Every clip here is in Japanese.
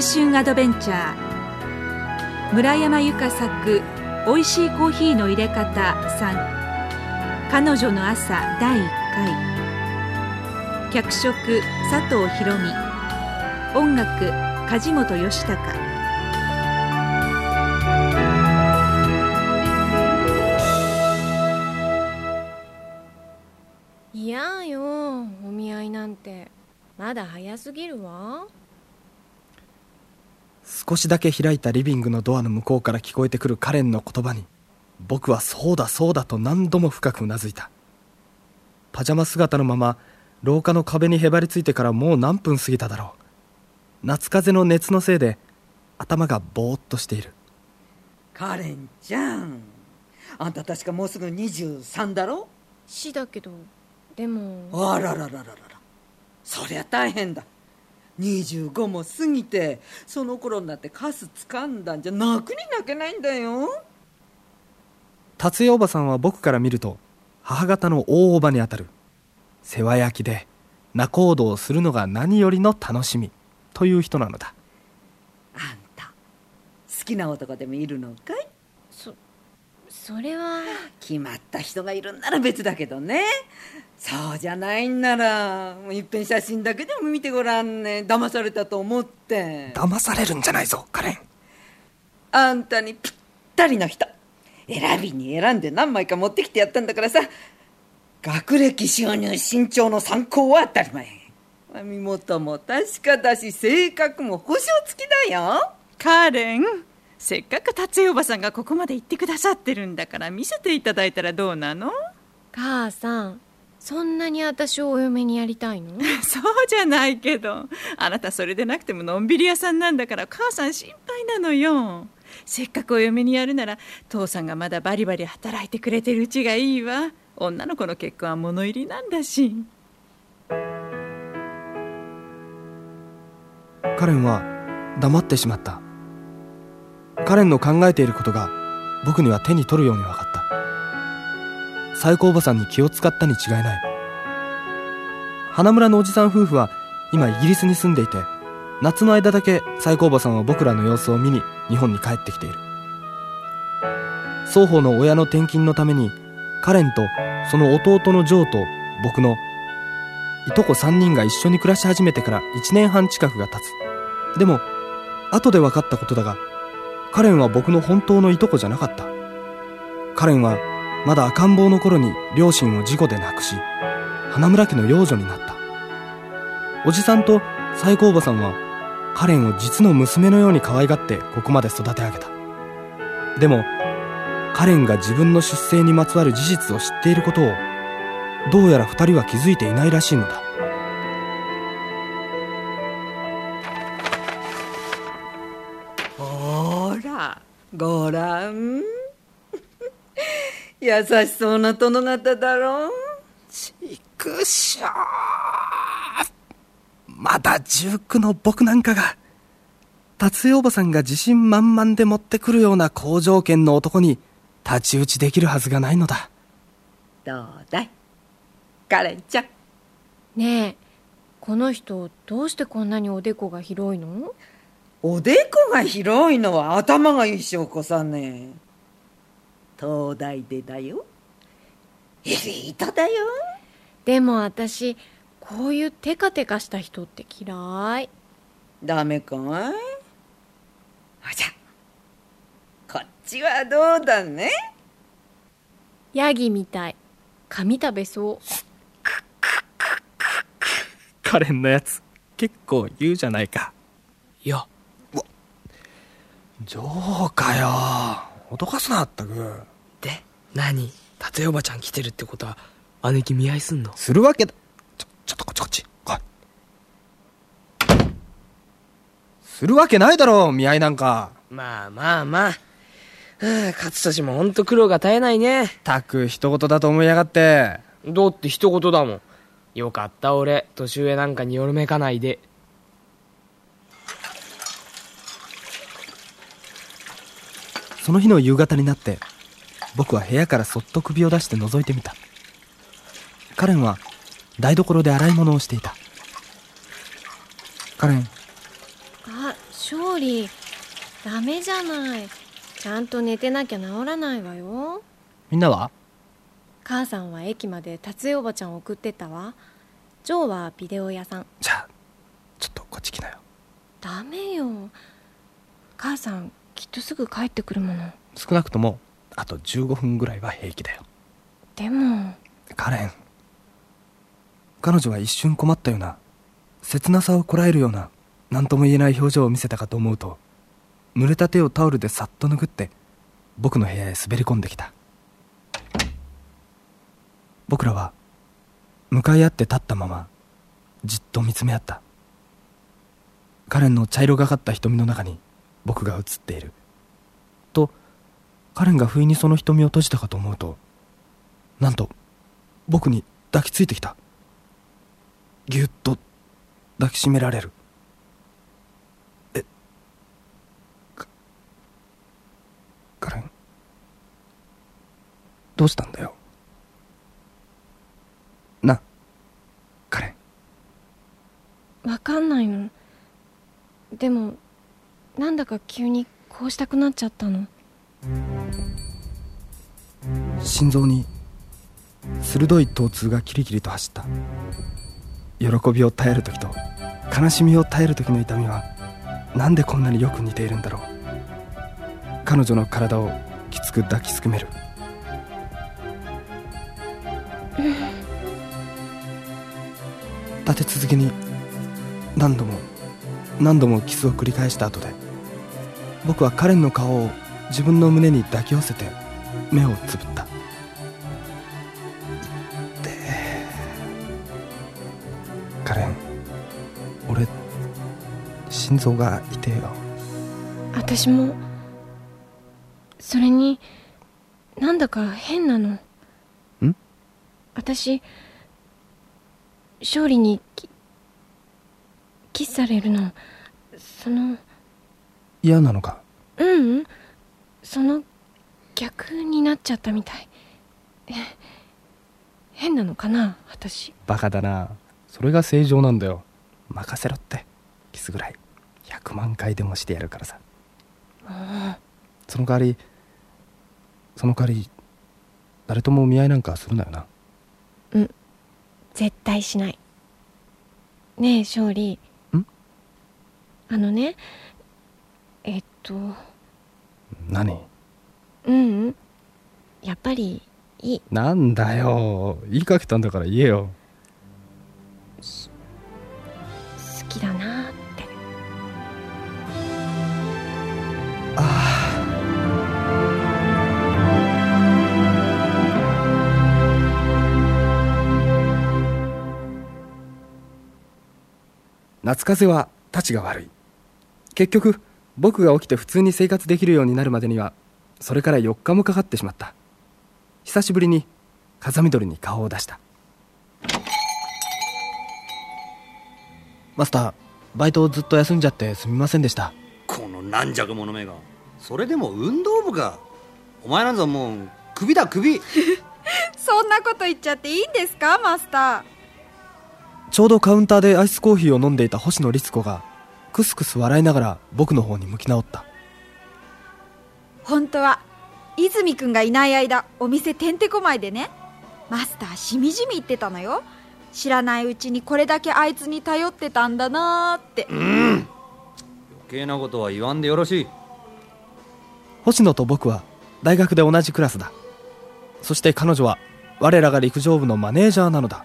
春アドベンチャー。村山由佳作「おいしいコーヒーの入れ方3」彼女の朝第1回。脚色佐藤博美。音楽梶本義孝。いやよお見合いなんて。まだ早すぎるわ。少しだけ開いたリビングのドアの向こうから聞こえてくるカレンの言葉に僕はそうだそうだと何度も深くうなずいた。パジャマ姿のまま廊下の壁にへばりついてからもう何分過ぎただろう。夏風の熱のせいで頭がぼーっとしている。カレンちゃんあんた確かもうすぐ23だろ？死だけどでも。あらららららら。そりゃ大変だ25も過ぎてその頃になってカス掴んだんじゃ泣くに泣けないんだよ。達也おばさんは僕から見ると母方の大おばにあたる世話焼きで仲人をするのが何よりの楽しみという人なのだ。あんた好きな男でもいるのかい？そそれは。決まった人がいるんなら別だけどねそうじゃないんならもういっぺん写真だけでも見てごらんね。騙されたと思って。騙されるんじゃないぞカレン。あんたにぴったりの人。選びに選んで何枚か持ってきてやったんだからさ。学歴収入身長の参考は当たり前。身元も確かだし性格も保証付きだよ。カレンせっかく達也おばさんがここまで言ってくださってるんだから見せていただいたらどうなの？母さんそんなに私をお嫁にやりたいの？そうじゃないけど。あなたそれでなくてものんびり屋さんなんだから母さん心配なのよ。せっかくお嫁にやるなら父さんがまだバリバリ働いてくれてるうちがいいわ。女の子の結婚は物入りなんだし。カレンは黙ってしまった。カレンの考えていることが僕には手に取るように分かった最高おばさんに気を使ったに違いない。花村のおじさん夫婦は今イギリスに住んでいて夏の間だけ最高おばさんは僕らの様子を見に日本に帰ってきている。双方の親の転勤のためにカレンとその弟のジョーと僕のいとこ3人が一緒に暮らし始めてから1年半近くが経つ。でも後で分かったことだがカレンは僕の本当のいとこじゃなかった。カレンはまだ赤ん坊の頃に両親を事故で亡くし花村家の養女になった。おじさんと最高おばさんはカレンを実の娘のように可愛がってここまで育て上げた。でもカレンが自分の出生にまつわる事実を知っていることをどうやら二人は気づいていないらしいのだ。ほらごらん。優しそうな殿方だろちくしょう。まだ19の僕なんかが達代おばさんが自信満々で持ってくるような好条件の男に太刀打ちできるはずがないのだ。どうだい？カレンちゃん。ねえこの人どうしてこんなにおでこが広いの？おでこが広いのは頭がいい証拠さね東大でだよ。エリートだよ。でも私こういうテカテカした人って嫌い。ダメかい？あじゃ。こっちはどうだね？ヤギみたい。髪食べそう。カレンのやつ。結構言うじゃないか。いやジョーかよ脅かすなったく。で何？達也おばちゃん来てるってことは姉貴見合いすんの？するわけだ。ちょちょっとこっちこっち。来い。するわけないだろ見合いなんか。まあまあまあ。はあ勝利もほんと苦労が絶えないね。たく一言だと思いやがって。だって一言だもん。よかった俺。年上なんかによろめかないでその日の夕方になって僕は部屋からそっと首を出して覗いてみた。カレンは台所で洗い物をしていた。カレン。あ勝利。ダメじゃない。ちゃんと寝てなきゃ治らないわよ。みんなは？母さんは駅まで達江おばちゃんを送ってったわ。ジョーはビデオ屋さん。じゃあちょっとこっち来なよ。ダメよ。母さんきっとすぐ帰ってくるもの。少なくともあと15分ぐらいは平気だよ。でも。カレン。彼女は一瞬困ったような。切なさをこらえるような。何とも言えない表情を見せたかと思うと濡れた手をタオルでさっと拭って僕の部屋へ滑り込んできた。僕らは向かい合って立ったままじっと見つめ合った。カレンの茶色がかった瞳の中に僕が映っている。とカレンが不意にその瞳を閉じたかと思うとなんと僕に抱きついてきた。ぎゅっと抱きしめられる。えかカレン？どうしたんだよ？なカレン。わかんないの。でもなんだか急にこうしたくなっちゃったの。心臓に鋭い疼痛がキリキリと走った。喜びを耐える時と悲しみを耐える時の痛みはなんでこんなによく似ているんだろう。彼女の体をきつく抱きすくめる。立て続けに何度も何度もキスを繰り返した後で僕はカレンの顔を自分の胸に抱き寄せて目をつぶった。でカレン俺心臓が痛えよ。私もそれになんだか変なの。ん？私勝利にキキスされるのその嫌なのか？ううん。その逆になっちゃったみたい。え 変なのかな私？バカだな。それが正常なんだよ。任せろって。キスぐらい。100万回でもしてやるからさ。その代わりその代わり誰ともお見合いなんかするなよな。絶対しない。ねえ勝利。んあのねえっと何？うんうんやっぱりいい。なんだよ。言いかけたんだから言えよ。好きだなって。夏風邪はたちが悪い結局僕が起きて普通に生活できるようになるまでにはそれから4日もかかってしまった。久しぶりに風見鶏に顔を出した。マスターバイトをずっと休んじゃってすみませんでした。この軟弱者めが。それでも運動部か。お前なんぞもうクビだクビ。そんなこと言っちゃっていいんですかマスタちょうどカウンターでアイスコーヒーを飲んでいた星野律子がクスクス笑いながら僕の方に向き直った。ー本当は泉くんがいない間お店てんてこまいでねマスターしみじみ言ってたのよ。知らないうちにこれだけあいつに頼ってたんだなーって。余計なことは言わんでよろしい。星野と僕は大学で同じクラスだ。そして彼女は我らが陸上部のマネージャーなのだ。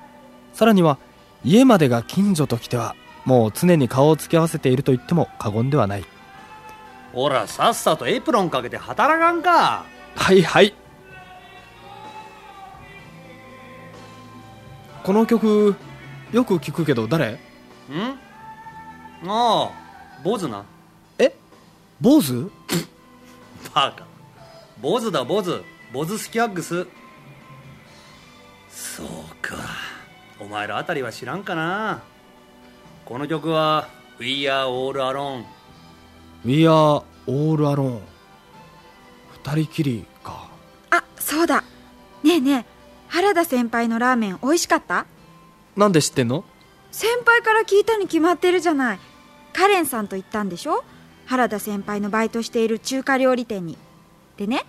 さらには家までが近所ときてはもう常に顔を突き合わせていると言っても過言ではない。ほらさっさとエプロンかけて働かんか。はいはい。この曲よく聞くけど誰？ん？ああ坊主な。え？坊主？バカ。坊主だ坊主。坊主スキャッグス。そうか。お前らあたりは知らんかなこの曲は「We Are All Alone We are all alone 二人きりか。あそうだ。ねえねえ原田先輩のラーメン美味しかった？なんで知ってんの？先輩から聞いたに決まってるじゃない。カレンさんと行ったんでしょ？原田先輩のバイトしている中華料理店に。でね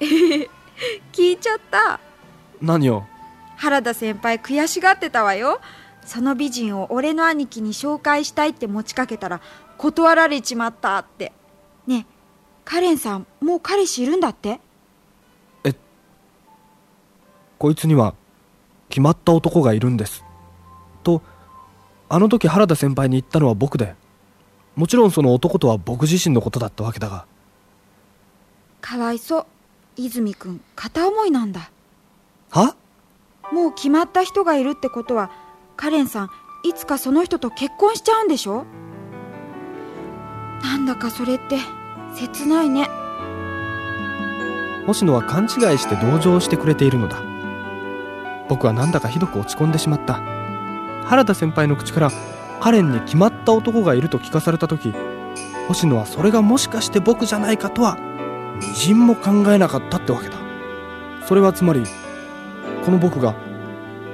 聞いちゃった。何を？原田先輩悔しがってたわよその美人を俺の兄貴に紹介したいって持ちかけたら断られちまったって。ねえカレンさんもう彼氏いるんだって？こいつには決まった男がいるんです。とあの時原田先輩に言ったのは僕でもちろんその男とは僕自身のことだったわけだが。かわいそう。泉くん片思いなんだ。は？もう決まった人がいるってことはカレンさんいつかその人と結婚しちゃうんでしょ？なんだかそれって切ないね。星野は勘違いして同情してくれているのだ。僕はなんだかひどく落ち込んでしまった。原田先輩の口からカレンに決まった男がいると聞かされた時星野はそれがもしかして僕じゃないかとはみじんも考えなかったってわけだ。それはつまりこの僕が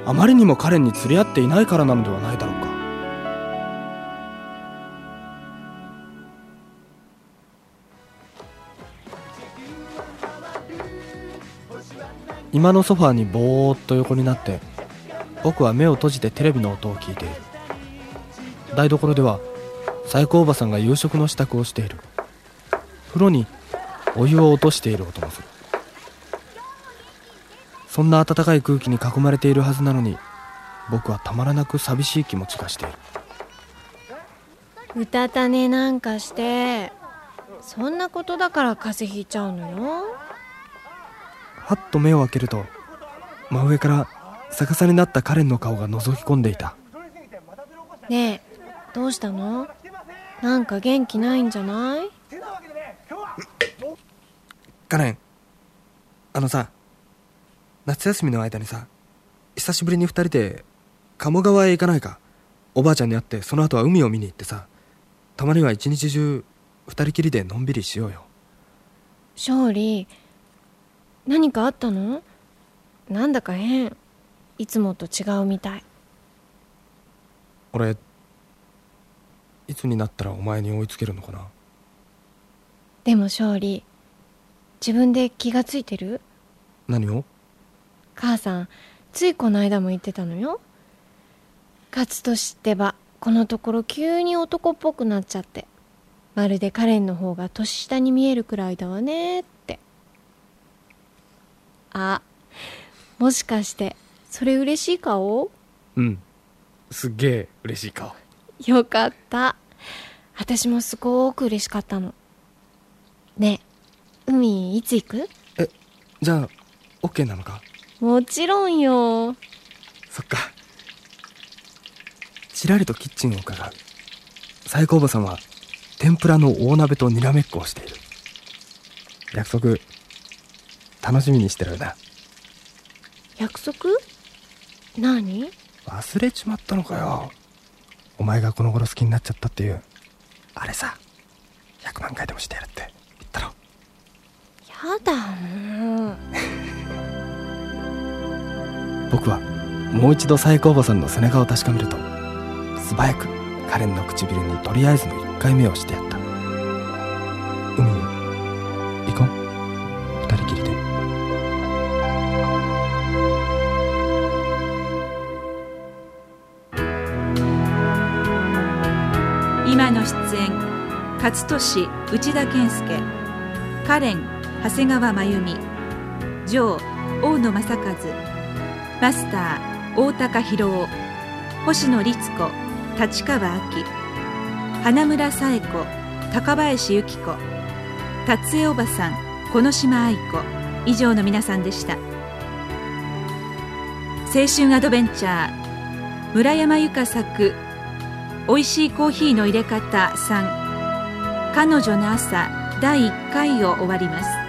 あまりにもカレンに釣り合っていないからなのではないだろうか。今のソファーにぼーっと横になって僕は目を閉じてテレビの音を聞いている。台所では最高おばさんが夕食の支度をしている。風呂にお湯を落としている音もする。そんな暖かい空気に囲まれているはずなのに僕はたまらなく寂しい気持ちがしている。うたた寝なんかしてそんなことだから風邪ひいちゃうのよ。はっと目を開けると真上から逆さになったカレンの顔が覗き込んでいた。ねえどうしたの？なんか元気ないんじゃない？カレンあのさ夏休みの間にさ久しぶりに二人で鴨川へ行かないか。おばあちゃんに会ってその後は海を見に行ってさたまには一日中二人きりでのんびりしようよ。勝利何かあったの？なんだか変。いつもと違うみたい。俺いつになったらお前に追いつけるのかな。でも勝利自分で気がついてる？何を？母さんついこの間も言ってたのよ。勝利ってばこのところ急に男っぽくなっちゃってまるでカレンの方が年下に見えるくらいだわねって。あもしかしてそれ嬉しい顔？うん。すっげえ嬉しい顔。よかった。私もすごく嬉しかったの。ねえ海いつ行く？じゃあ OK なのか？もちろんよ。そっか。ちらりとキッチンを伺う。最高おばさんは天ぷらの大鍋とにらめっこをしている。約束楽しみにしてるな。約束？何？忘れちまったのかよ。お前がこの頃好きになっちゃったっていう。あれさ100万回でもしてやるって言ったろ。やだもう 僕はもう一度最高おばさんの背中を確かめると素早くカレンの唇にとりあえずの1回目をしてやった。海に行こう。二人きりで。今の出演勝利内田健介カレン長谷川真由美ジョー大野正和マスター大高博夫星野律子立川明花村紗恵子高林由紀子達江おばさん小島愛子以上の皆さんでした。青春アドベンチャー村山由佳作おいしいコーヒーの入れ方3彼女の朝第1回を終わります。